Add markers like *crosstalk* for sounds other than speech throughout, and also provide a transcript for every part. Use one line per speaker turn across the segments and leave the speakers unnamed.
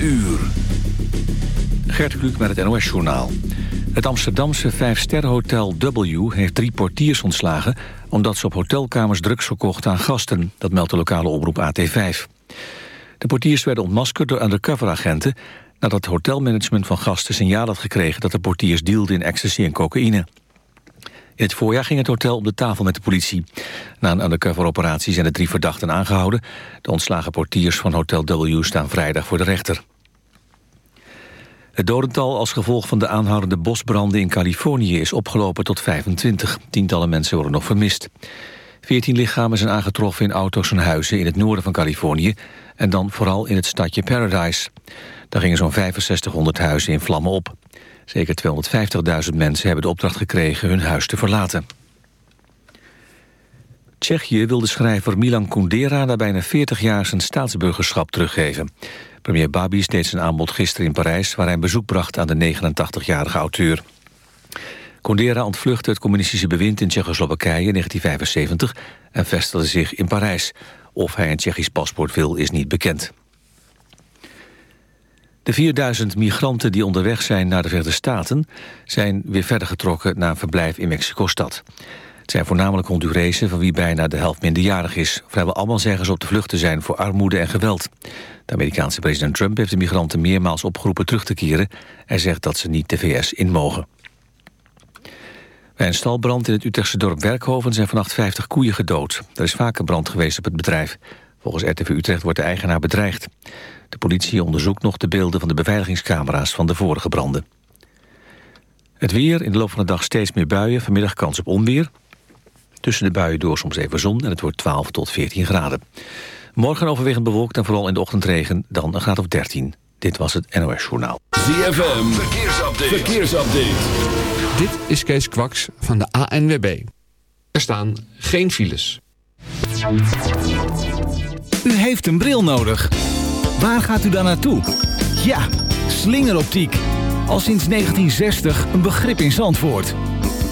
uur. Gert Kluk met het NOS-journaal. Het Amsterdamse vijfsterrenhotel W heeft drie portiers ontslagen... omdat ze op hotelkamers drugs verkochten aan gasten. Dat meldt de lokale omroep AT5. De portiers werden ontmaskerd door undercoveragenten... nadat het hotelmanagement van gasten signaal had gekregen... dat de portiers dealden in ecstasy en cocaïne. In het voorjaar ging het hotel op de tafel met de politie. Na een undercover-operatie zijn de drie verdachten aangehouden. De ontslagen portiers van Hotel W staan vrijdag voor de rechter. Het dodental als gevolg van de aanhoudende bosbranden in Californië is opgelopen tot 25. Tientallen mensen worden nog vermist. Veertien lichamen zijn aangetroffen in auto's en huizen in het noorden van Californië... en dan vooral in het stadje Paradise. Daar gingen zo'n 6500 huizen in vlammen op. Zeker 250.000 mensen hebben de opdracht gekregen hun huis te verlaten. Tsjechië wil de schrijver Milan Kundera na bijna 40 jaar zijn staatsburgerschap teruggeven. Premier Babis deed zijn aanbod gisteren in Parijs... waar hij een bezoek bracht aan de 89-jarige auteur. Kundera ontvluchtte het communistische bewind in Tsjechoslowakije in 1975... en vestigde zich in Parijs. Of hij een Tsjechisch paspoort wil, is niet bekend. De 4000 migranten die onderweg zijn naar de Verenigde Staten... zijn weer verder getrokken naar een verblijf in Mexico-stad. Het zijn voornamelijk Hondurezen van wie bijna de helft minderjarig is. Vrijwel allemaal zeggen ze op de vlucht te zijn voor armoede en geweld. De Amerikaanse president Trump heeft de migranten meermaals opgeroepen terug te keren. Hij zegt dat ze niet de VS in mogen. Bij een stalbrand in het Utrechtse dorp Werkhoven zijn vannacht 50 koeien gedood. Er is vaker brand geweest op het bedrijf. Volgens RTV Utrecht wordt de eigenaar bedreigd. De politie onderzoekt nog de beelden van de beveiligingscamera's van de vorige branden. Het weer, in de loop van de dag steeds meer buien, vanmiddag kans op onweer. Tussen de buien door soms even zon en het wordt 12 tot 14 graden. Morgen overwegend bewolkt en vooral in de ochtend regen, dan een graad of 13. Dit was het NOS Journaal.
ZFM, verkeersupdate. verkeersupdate.
Dit is Kees Kwaks van de ANWB. Er staan geen files.
U heeft een bril nodig. Waar gaat u dan naartoe? Ja, slingeroptiek. Al sinds 1960 een begrip in Zandvoort.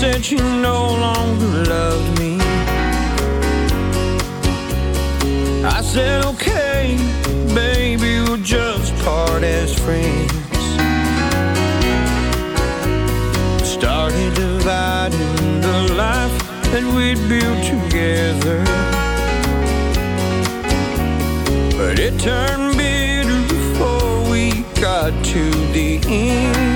Said you no longer loved me. I said, okay, baby, we'll just part as friends. Started dividing the life that we'd built together. But it turned bitter before we got to the end.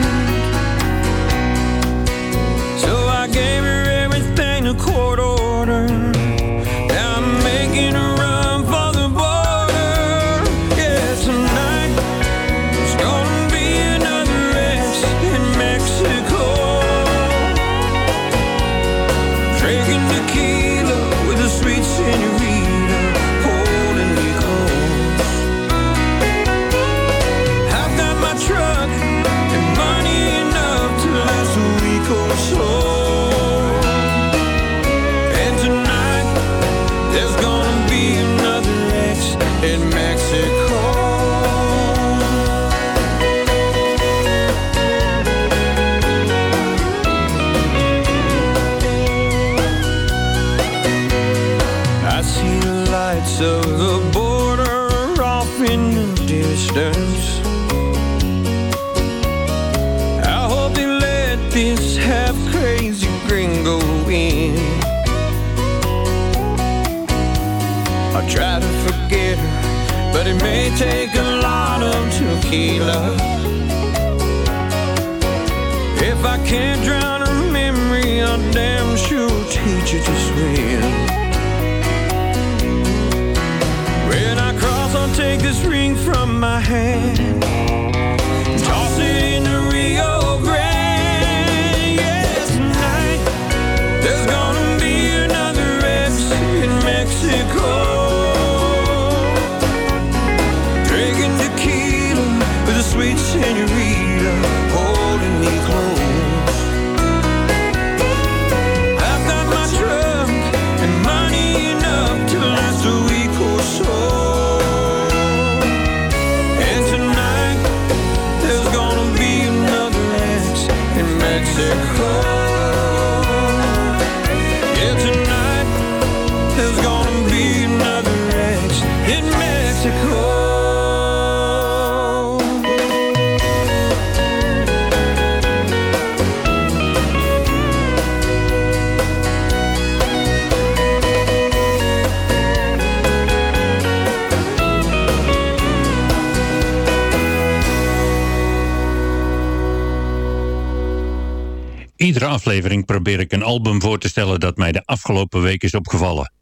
probeer ik een album voor te stellen dat mij de afgelopen week is opgevallen.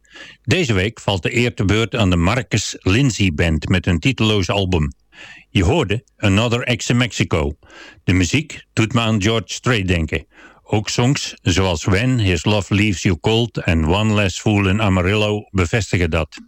Deze week valt de eer te beurt aan de Marcus Lindsay Band met hun titeloos album. Je hoorde Another X in Mexico. De muziek doet me aan George Strait denken. Ook songs zoals When His Love Leaves You Cold en One Less Fool in Amarillo bevestigen dat.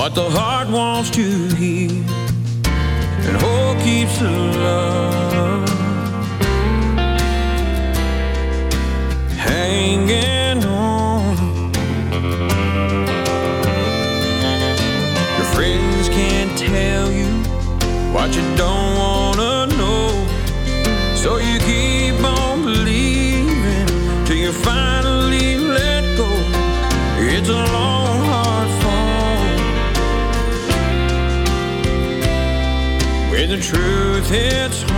What the heart wants to hear, and hope keeps the love hanging on. Your friends can't tell you what you don't truth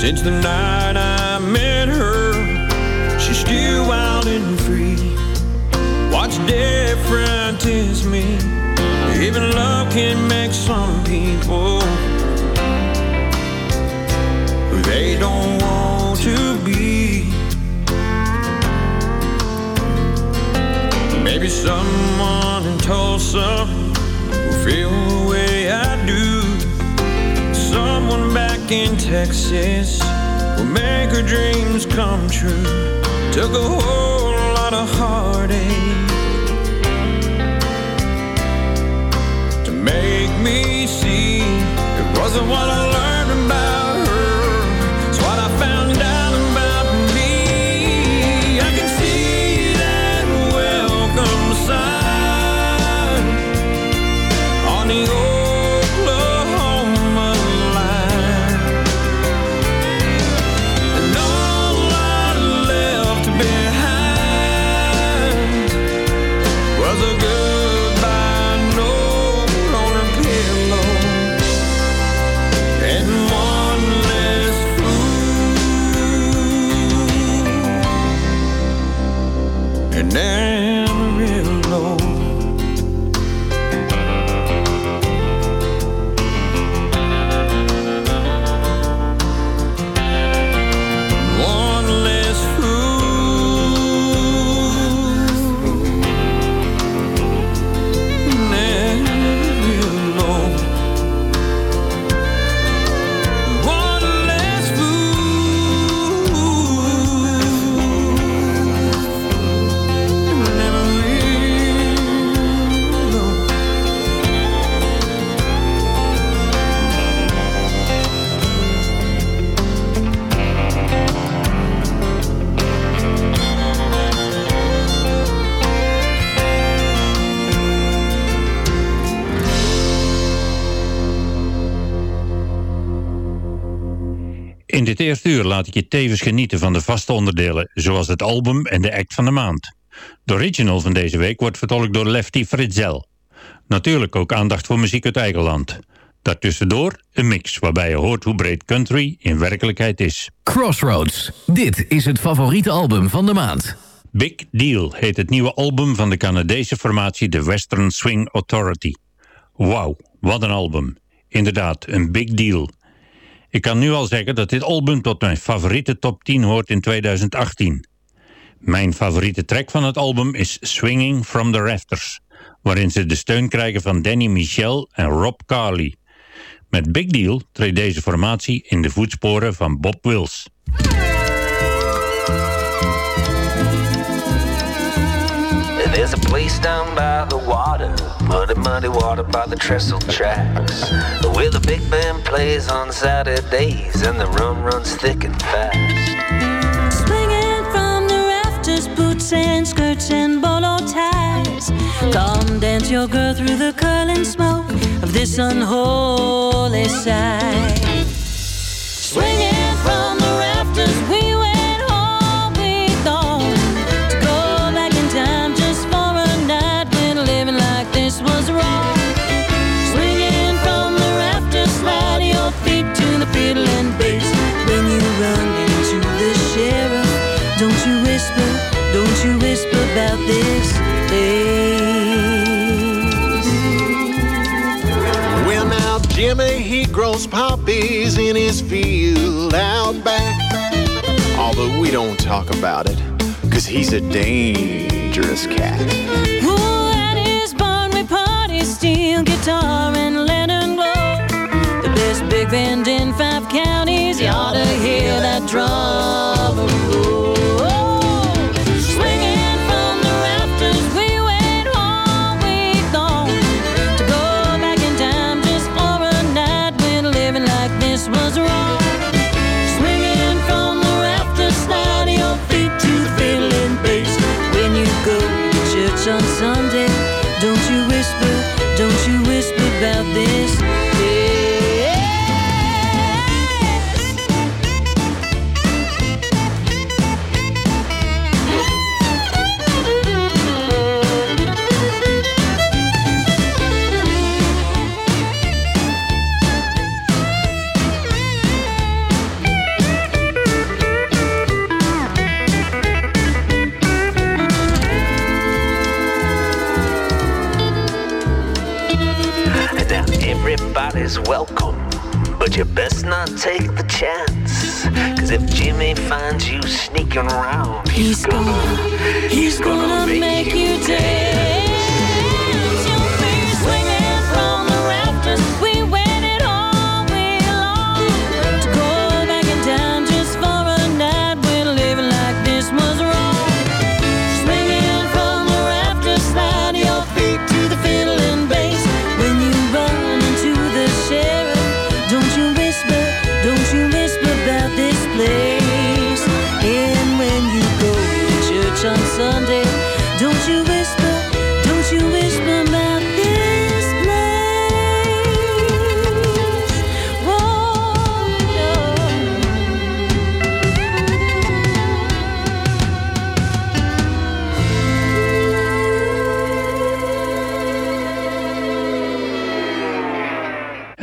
since the night I met her. She's still wild and free. What's different is me. Even love can make some people who they don't want to be. Maybe someone in Tulsa back in Texas will make her dreams come true. Took a whole lot of heartache to make me see it wasn't what I learned In
dit eerste uur laat ik je tevens genieten van de vaste onderdelen, zoals het album en de act van de maand. De original van deze week wordt vertolkt door Lefty Fritzel. Natuurlijk ook aandacht voor muziek uit eigen land. Daartussendoor een mix waarbij je hoort hoe breed country in werkelijkheid is.
Crossroads. Dit is het favoriete album van de maand.
Big Deal heet het nieuwe album van de Canadese formatie The Western Swing Authority. Wauw, wat een album. Inderdaad, een big deal. Ik kan nu al zeggen dat dit album tot mijn favoriete top 10 hoort in 2018. Mijn favoriete track van het album is Swinging from the Rafters, waarin ze de steun krijgen van Danny Michel en Rob Carley. Met Big Deal treedt deze formatie in de voetsporen van Bob Wills.
There's a place down by the water, muddy, muddy water by the trestle tracks, where the big band plays on Saturdays and the rum runs thick and fast.
Swinging from the rafters, boots and skirts and bolo ties. Come dance your girl through the curling smoke of this unholy sight. Swinging from
Jimmy, he grows poppies in his field out back. Although we don't talk about it, cause he's a dangerous cat.
Who at his barn we party, steel guitar
welcome, but you best not take the chance. Cause if Jimmy finds you sneaking around, he's,
he's gonna, gonna, he's gonna, gonna make, make you dance.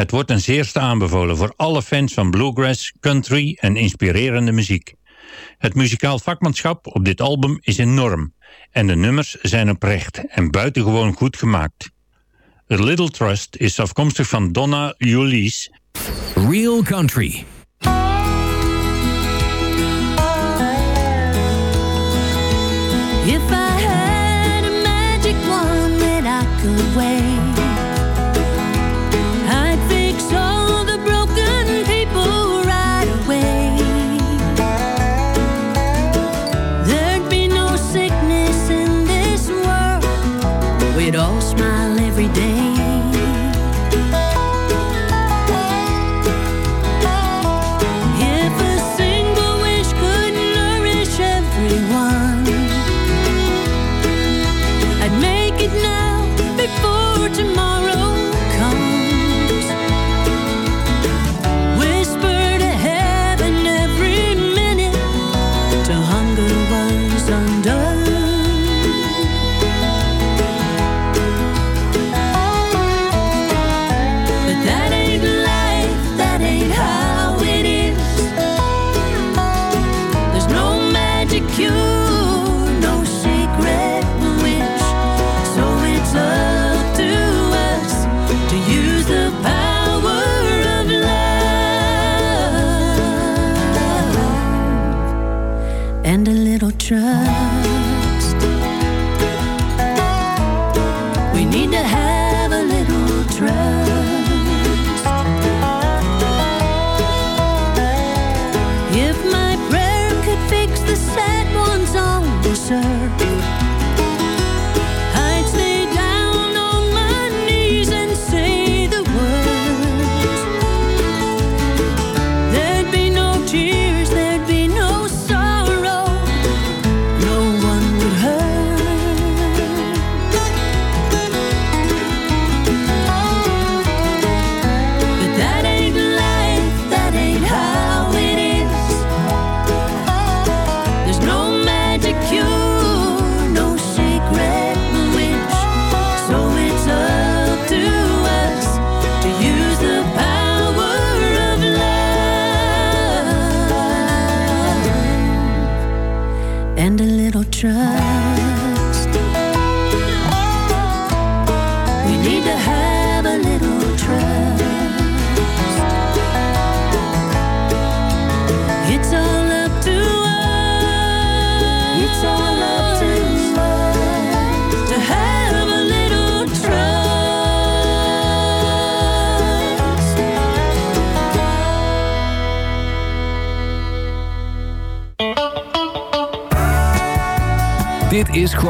Het wordt een zeerste aanbevolen voor alle fans van bluegrass, country en inspirerende muziek. Het muzikaal vakmanschap op dit album is enorm en de nummers zijn oprecht en buitengewoon goed gemaakt. A Little Trust is afkomstig van Donna Julies.
Real Country
If I had a magic wand that I could
wear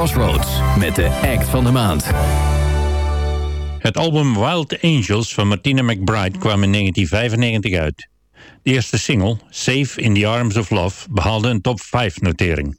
Crossroads met de act van de maand.
Het album Wild Angels van Martina McBride kwam in 1995 uit. De eerste single, Safe in the Arms of Love, behaalde een top 5 notering.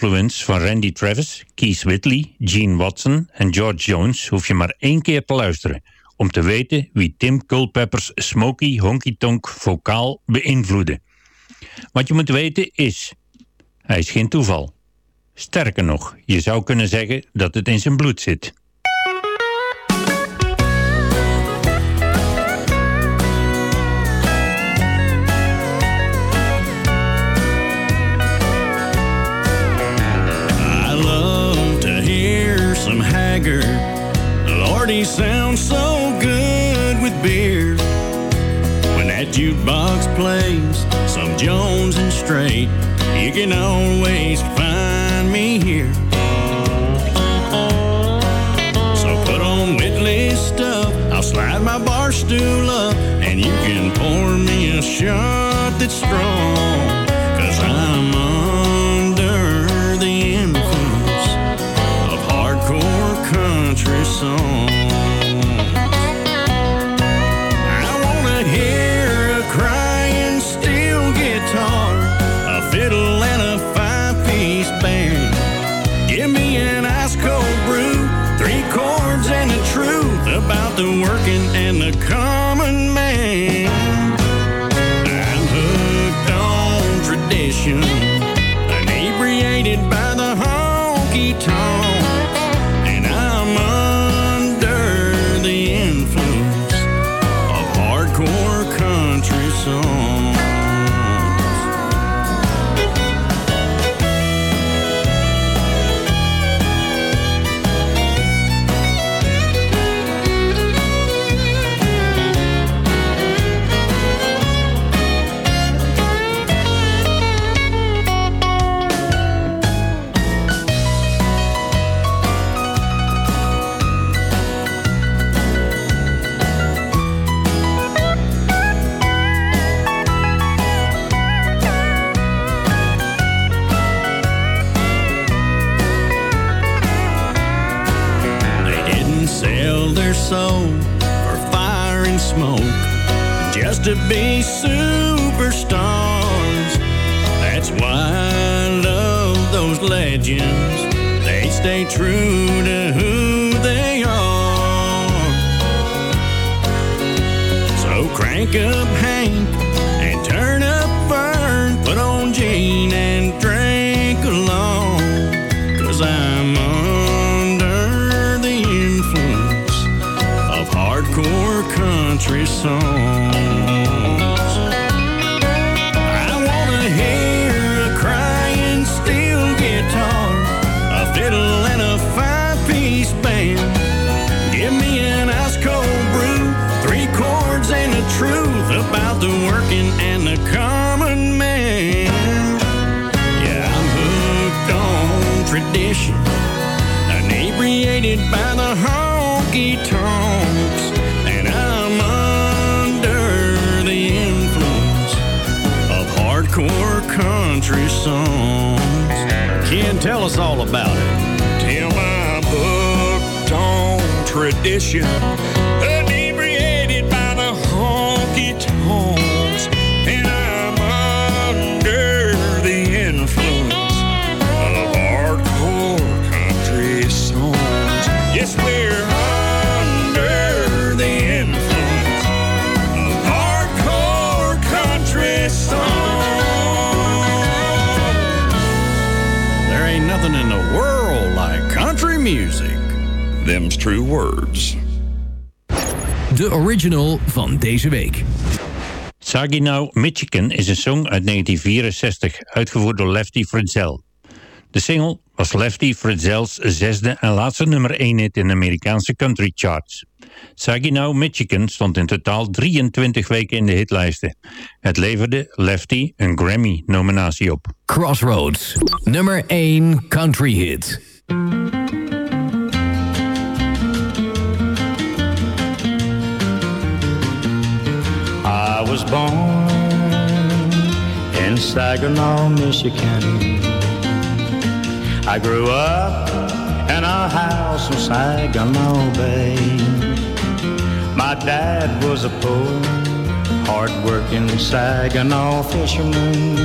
Influence van Randy Travis, Keith Whitley, Gene Watson en George Jones hoef je maar één keer te luisteren om te weten wie Tim Culpepper's Smoky Honky Tonk vocaal beïnvloedde. Wat je moet weten is, hij is geen toeval. Sterker nog, je zou kunnen zeggen dat het in zijn bloed zit.
Sounds so good with beer. When that jukebox plays some Jones and Strait, you can always find me here. So put on Whitley's stuff. I'll slide my bar stool up, and you can pour me a shot that's strong. Country tradition, inebriated by the honky tonks, and I'm under the influence of hardcore country songs. Yes, we're under the influence of hardcore country songs. There ain't nothing in the world like country music. Them's true words.
Original van deze week.
Saginaw, Michigan is een song uit 1964, uitgevoerd door Lefty Fritzell. De single was Lefty Fritzell's zesde en laatste nummer 1 hit in de Amerikaanse country charts. Saginaw, Michigan stond in totaal 23 weken in de hitlijsten. Het leverde Lefty een Grammy-nominatie op.
Crossroads, nummer 1 country hit.
Was born in Saginaw, Michigan. I grew up in a house in Saginaw Bay. My dad was a poor, hard-working Saginaw fisherman.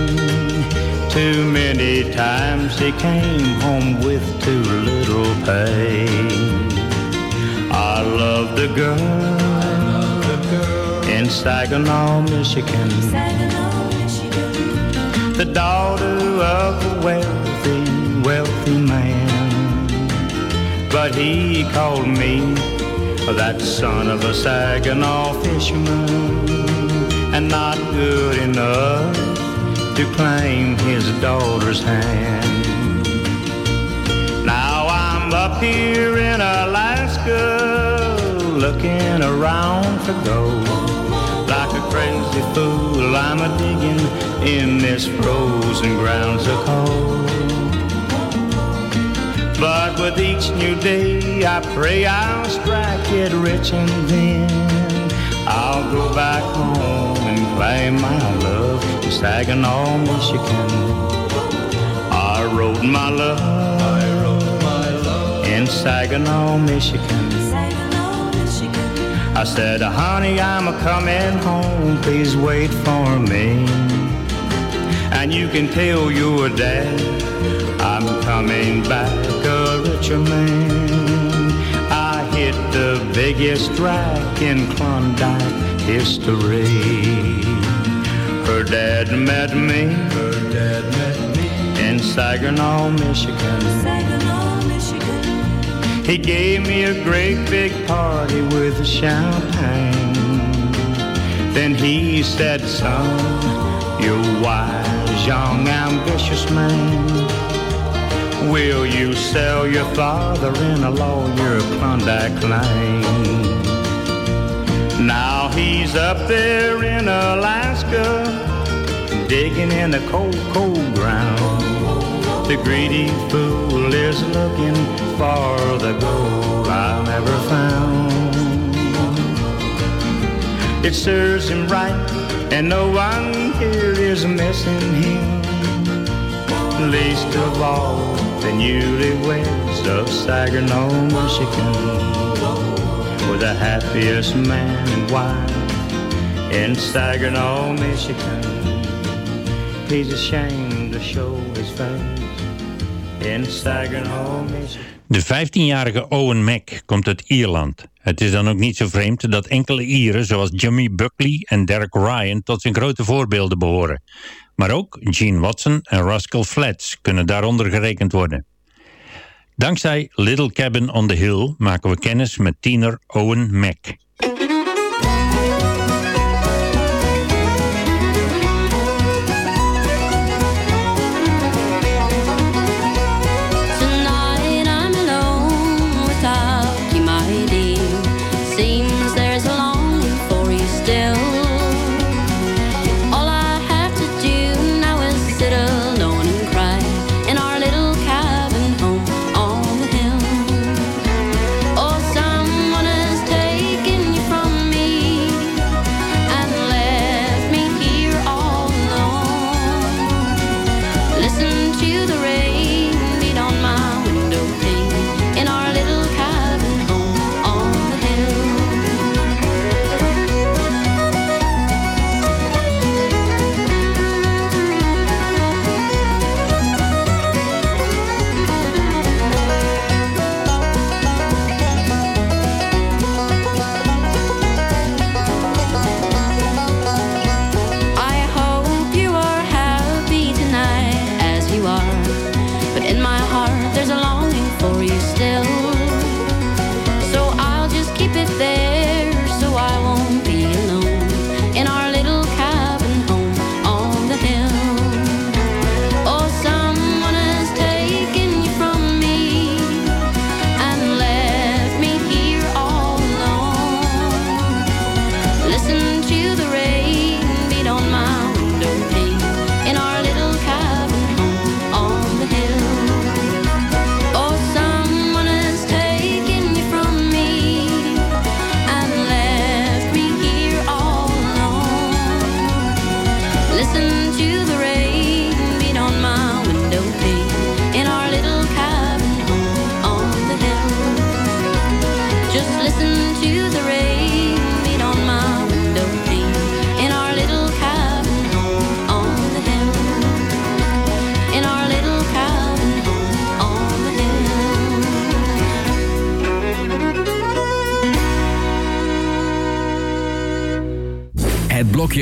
Too many times he came home with too little pay. I loved a girl in Saginaw, Michigan. The daughter of a wealthy, wealthy man. But he called me that son of a Saginaw fisherman and not good enough to claim his daughter's hand. Now I'm up here in Alaska looking around for gold. Crazy fool, I'm a digging in this frozen ground so cold. But with each new day, I pray I'll strike it rich and then I'll go back home and claim my love in Saginaw, Michigan. I wrote my love, in Saginaw, Michigan. I said, honey, I'm a coming home, please wait for me. And you can tell your dad I'm coming back a richer man. I hit the biggest track in Klondike history. Her dad met me. Her dad met me in Saginaw, Michigan. Saginaw, Michigan. He gave me a great big party with champagne. Then he said, son, you're wise, young, ambitious man. Will you sell your father-in-law your Klondike claim? Now he's up there in Alaska, digging in the cold, cold ground. The greedy fool is looking for the gold I never found. It serves him right, and no one here is missing him. Least of all the newlyweds of Saginaw, Michigan, were the happiest man and wife in Saginaw, Michigan. He's ashamed to show his face.
De 15-jarige Owen Mac komt uit Ierland. Het is dan ook niet zo vreemd dat enkele Ieren zoals Jimmy Buckley en Derek Ryan tot zijn grote voorbeelden behoren. Maar ook Gene Watson en Rascal Flatts kunnen daaronder gerekend worden. Dankzij Little Cabin on the Hill maken we kennis met tiener Owen Mac.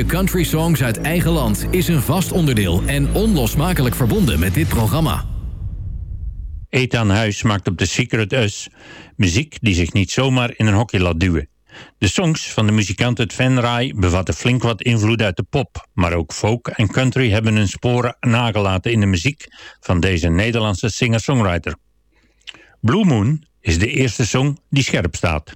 Blokje Country Songs uit eigen land is een vast onderdeel en onlosmakelijk verbonden met dit programma.
Ethan Huis maakt op The Secret Us muziek die zich niet zomaar in een hokje laat duwen. De songs van de muzikant uit Venray bevatten flink wat invloed uit de pop, maar ook folk en country hebben hun sporen nagelaten in de muziek van deze Nederlandse singer-songwriter. Blue Moon is de eerste song die scherp staat.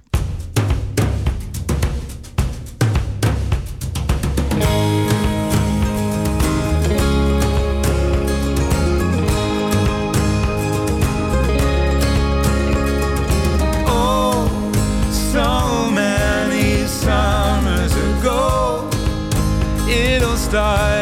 It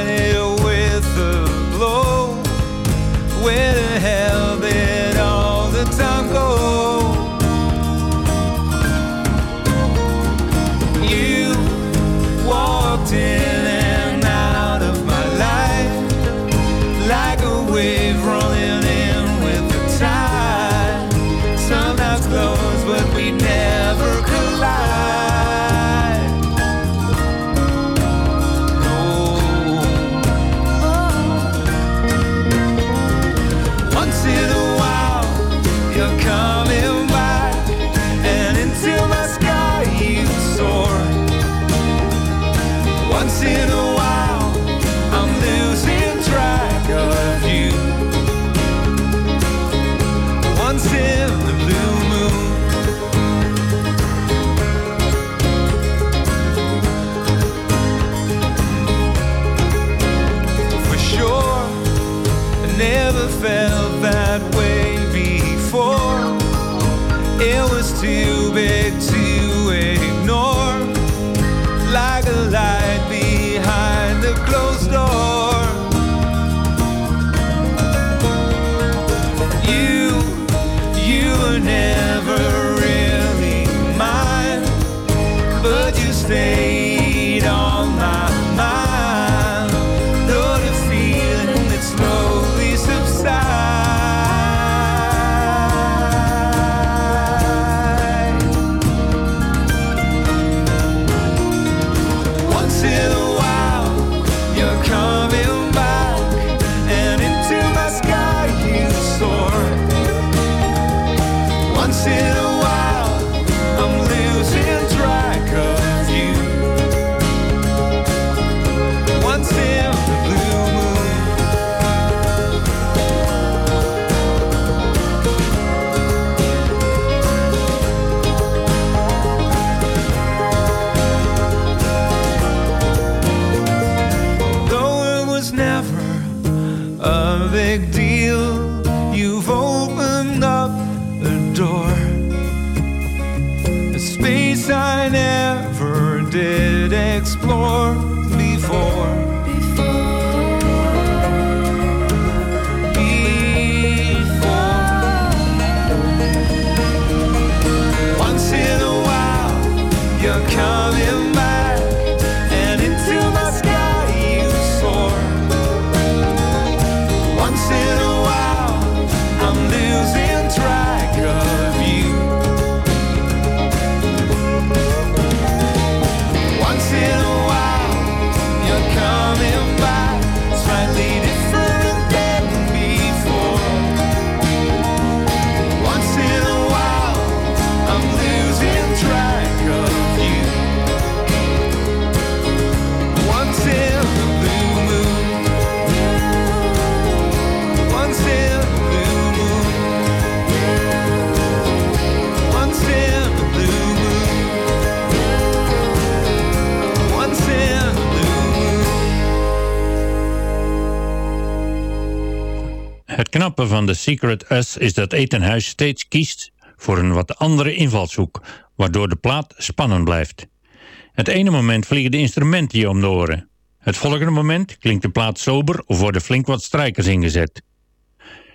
knappe van The Secret Us is dat Etenhuis steeds kiest voor een wat andere invalshoek, waardoor de plaat spannend blijft. Het ene moment vliegen de instrumenten je om de oren. Het volgende moment klinkt de plaat sober of worden flink wat strijkers ingezet.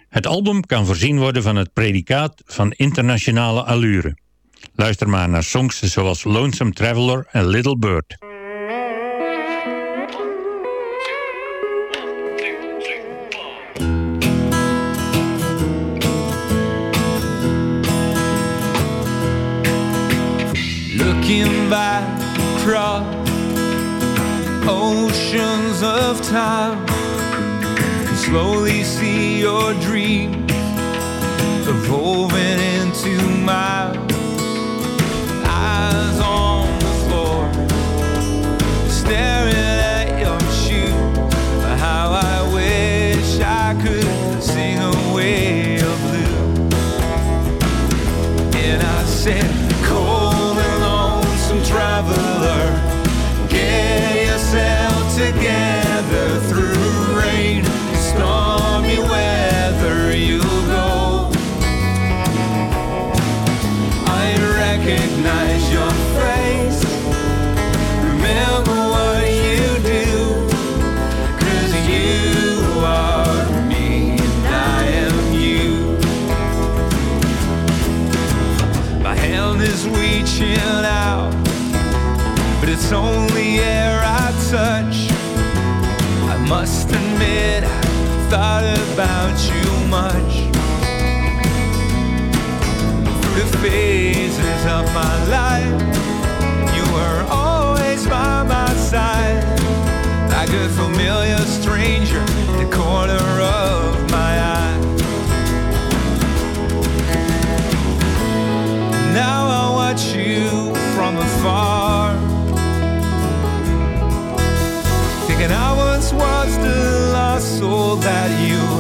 Het album kan voorzien worden van het predicaat van internationale allure. Luister maar naar songs zoals Lonesome Traveler en Little Bird.
Back across oceans of time, and slowly see your dreams evolving into mine. Eyes traveler, get yourself together through rain, stormy weather. You'll go. I recognize your thought about you much through the phases of my life. You were always by my side, like a familiar stranger, in the corner of my eye. Now I watch you from afar, thinking I once was the soul that you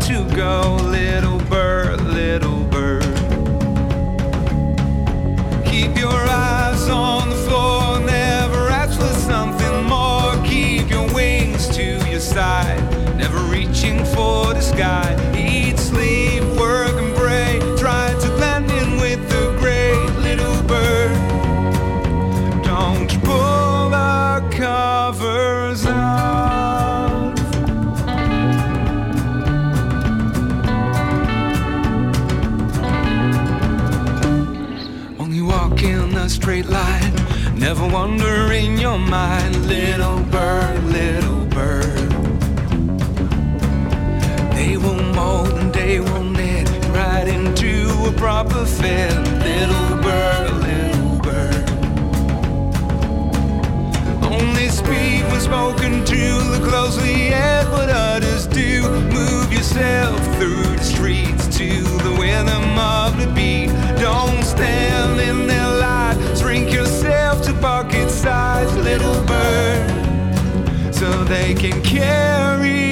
to
go, little. wander in your mind, little bird, little bird. They will mold and they will knit right into a proper fit, little bird, little bird. Only speak when spoken to, look closely at what others do. Move yourself through the streets to the rhythm of the beat. Don't stand in there pocket-sized little bird so they can carry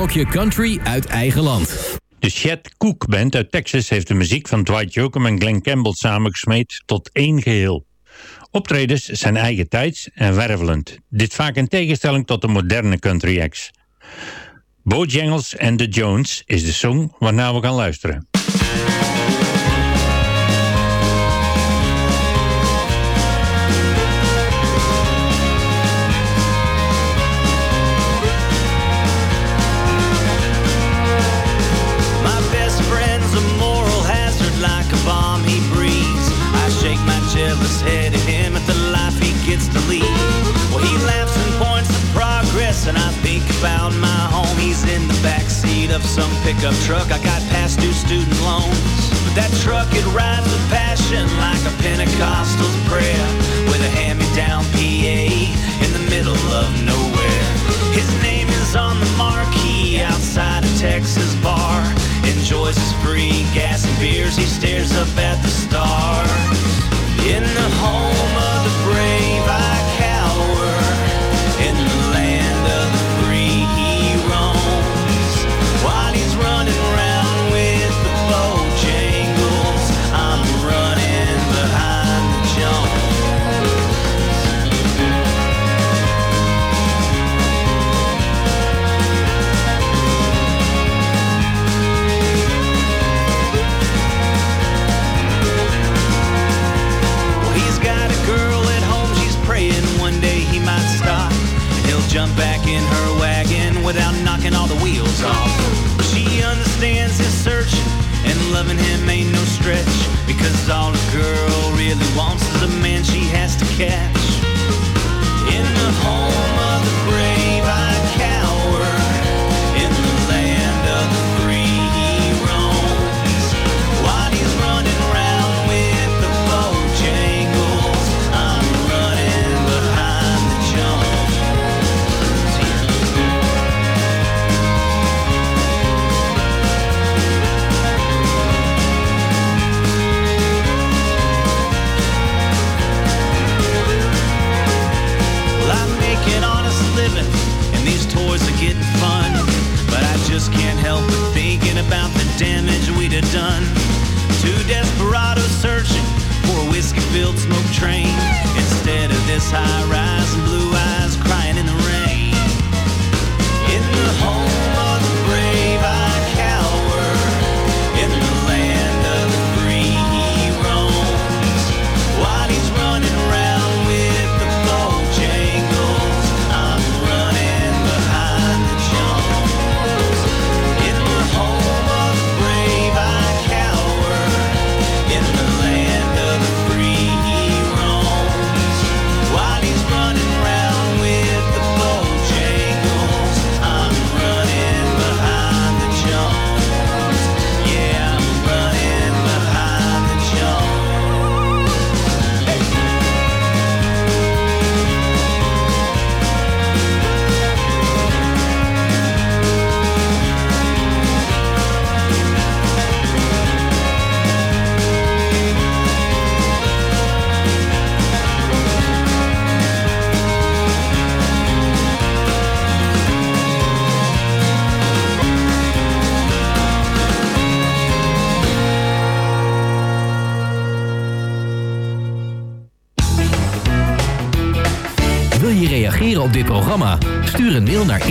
blokje Country uit eigen land.
De Chet Cook Band uit Texas heeft de muziek van Dwight Yoakam en Glenn Campbell samengesmeed tot één geheel. Optredens zijn eigen tijds en wervelend. Dit vaak in tegenstelling tot de moderne country acts. Bojangles and the Jones is de song waarna we gaan luisteren.
Pickup truck. I got past due student loans. But that truck, it rides with passion like a Pentecostal's prayer with a hand-me-down PA in the middle of nowhere. His name is on the marquee outside a Texas bar. Enjoys his free gas and beers. He stares up at the stars. In the home without knocking all the wheels off. She understands his search, and loving him ain't no stretch. Because all a girl really wants is a man she has to catch. In the home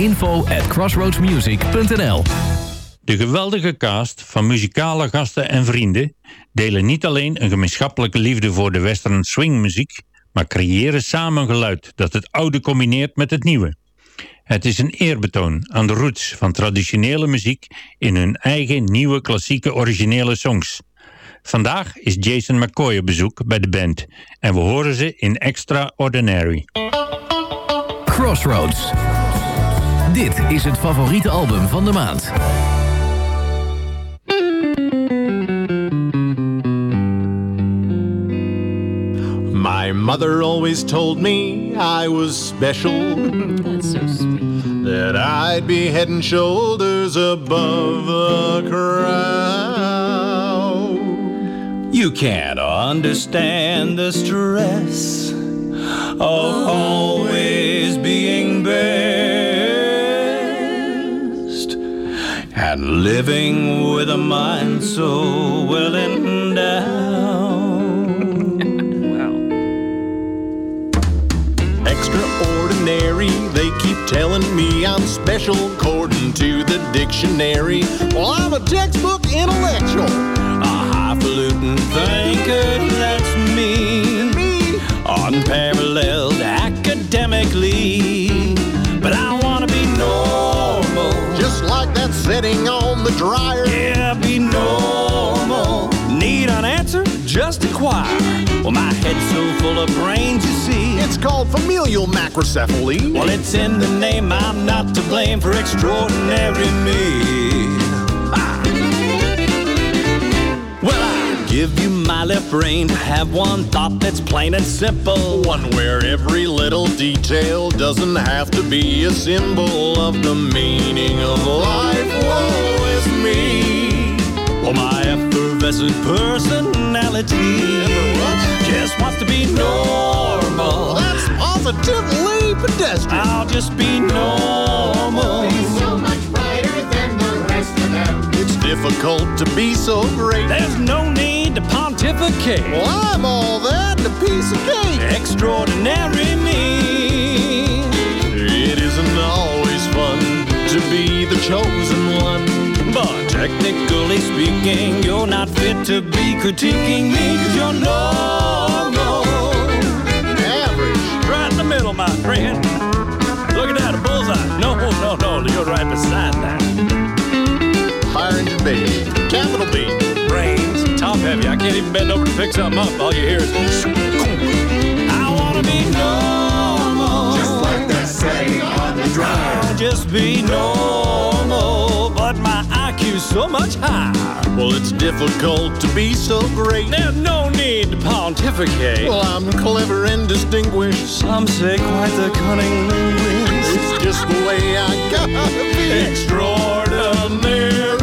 info at crossroadsmusic.nl
De geweldige cast van muzikale gasten en vrienden delen niet alleen een gemeenschappelijke liefde voor de western swingmuziek, maar creëren samen geluid dat het oude combineert met het nieuwe. Het is een eerbetoon aan de roots van traditionele muziek in hun eigen nieuwe klassieke originele songs. Vandaag is Jason McCoy op bezoek bij de band en we horen ze in Extraordinary.
Crossroads. Dit is het favoriete album van de maand.
My mother always told me I was special. That's so sweet. That I'd be head and shoulders above the crowd.
You can't understand the stress of always being best.
And living with a mind so well endowed.
Extraordinary, they keep telling me I'm special according to the dictionary. Well, I'm a textbook intellectual.
A highfalutin thinker, that's me. Unparalleled academically.
Setting on the dryer.
Yeah, be normal. Need an answer? Just inquire. Well, my head's so full of brains, you see.
It's called familial macrocephaly.
Well, it's in the name. I'm not to blame for extraordinary me. Give you my left brain have one thought that's plain and simple.
One where every little detail doesn't have to be a symbol of the meaning of life. Woe is me.
Well, my effervescent personality just wants to be normal.
That's positively pedestrian.
I'll just be normal.
so much It's difficult to be so great.
There's no need to pontificate.
Well, I'm all that and a piece of cake.
Extraordinary me.
It isn't always fun to be the chosen one.
But technically speaking, you're not fit to be critiquing me because you're normal.
Average.
Right in the middle, my friend. Look at that, a bullseye. No, no, no, you're right beside that.
Fire engine baby. Capital B.
Brains, top heavy. I can't even bend over to pick something up. All you hear is. I wanna be normal.
Just like that setting on the dryer.
Just be normal, but my IQ's so much higher.
Well, it's difficult to be so great.
There's no need to pontificate.
Well, I'm clever and distinguished.
Some say quite the cunning linguist.
It's just the way I gotta be.
Extraordinary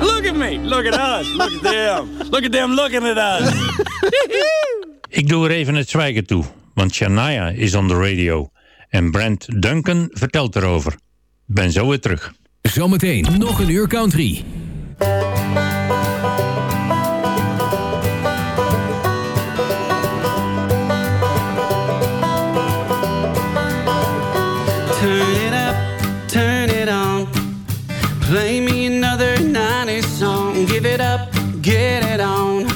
Look at me. Look at us. Look at them. Look at them looking at us. *laughs*
Ik doe er even het zwijgen toe, want Shania is on the radio. En Brent Duncan vertelt erover. Ben zo weer terug.
Zometeen nog een uur country.
Play me another 90s song. Give it up, get it on.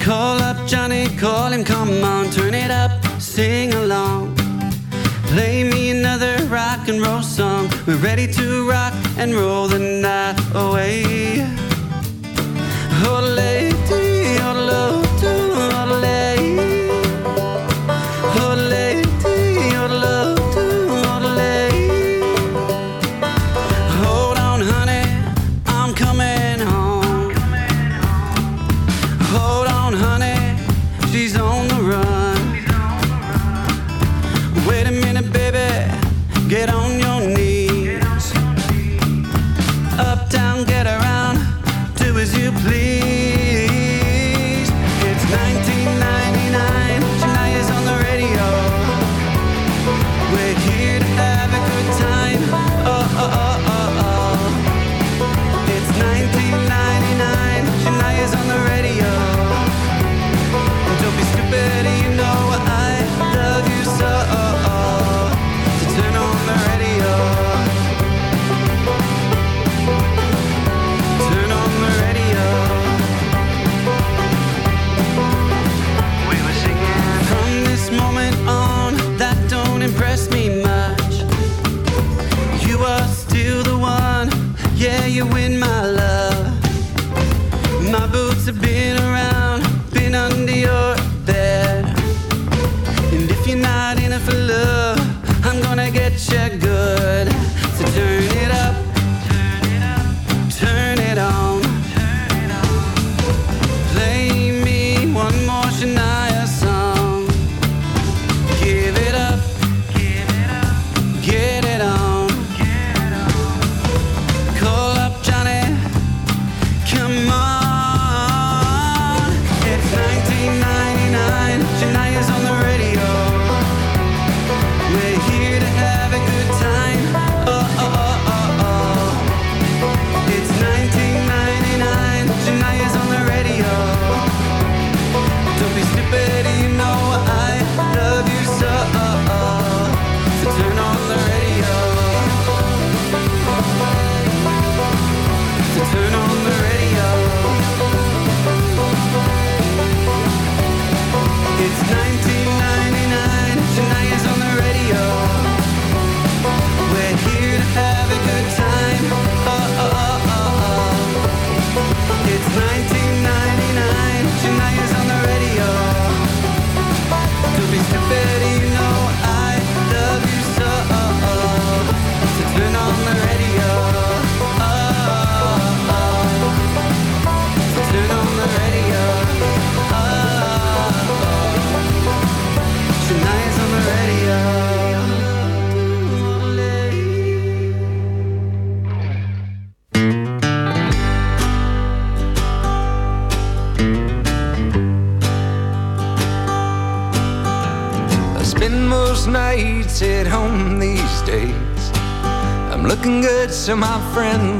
Call up Johnny, call him, come on. Turn it up, sing along. Play me another rock and roll song. We're ready to rock and roll the night away. Oh,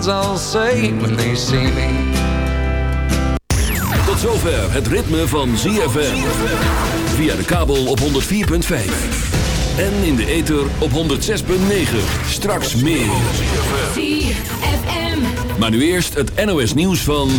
friends all say when they see me.
Tot zover het ritme van ZFM. Via de kabel op 104.5. En in de ether op 106.9. Straks meer.
ZFM.
Maar nu eerst het NOS nieuws van...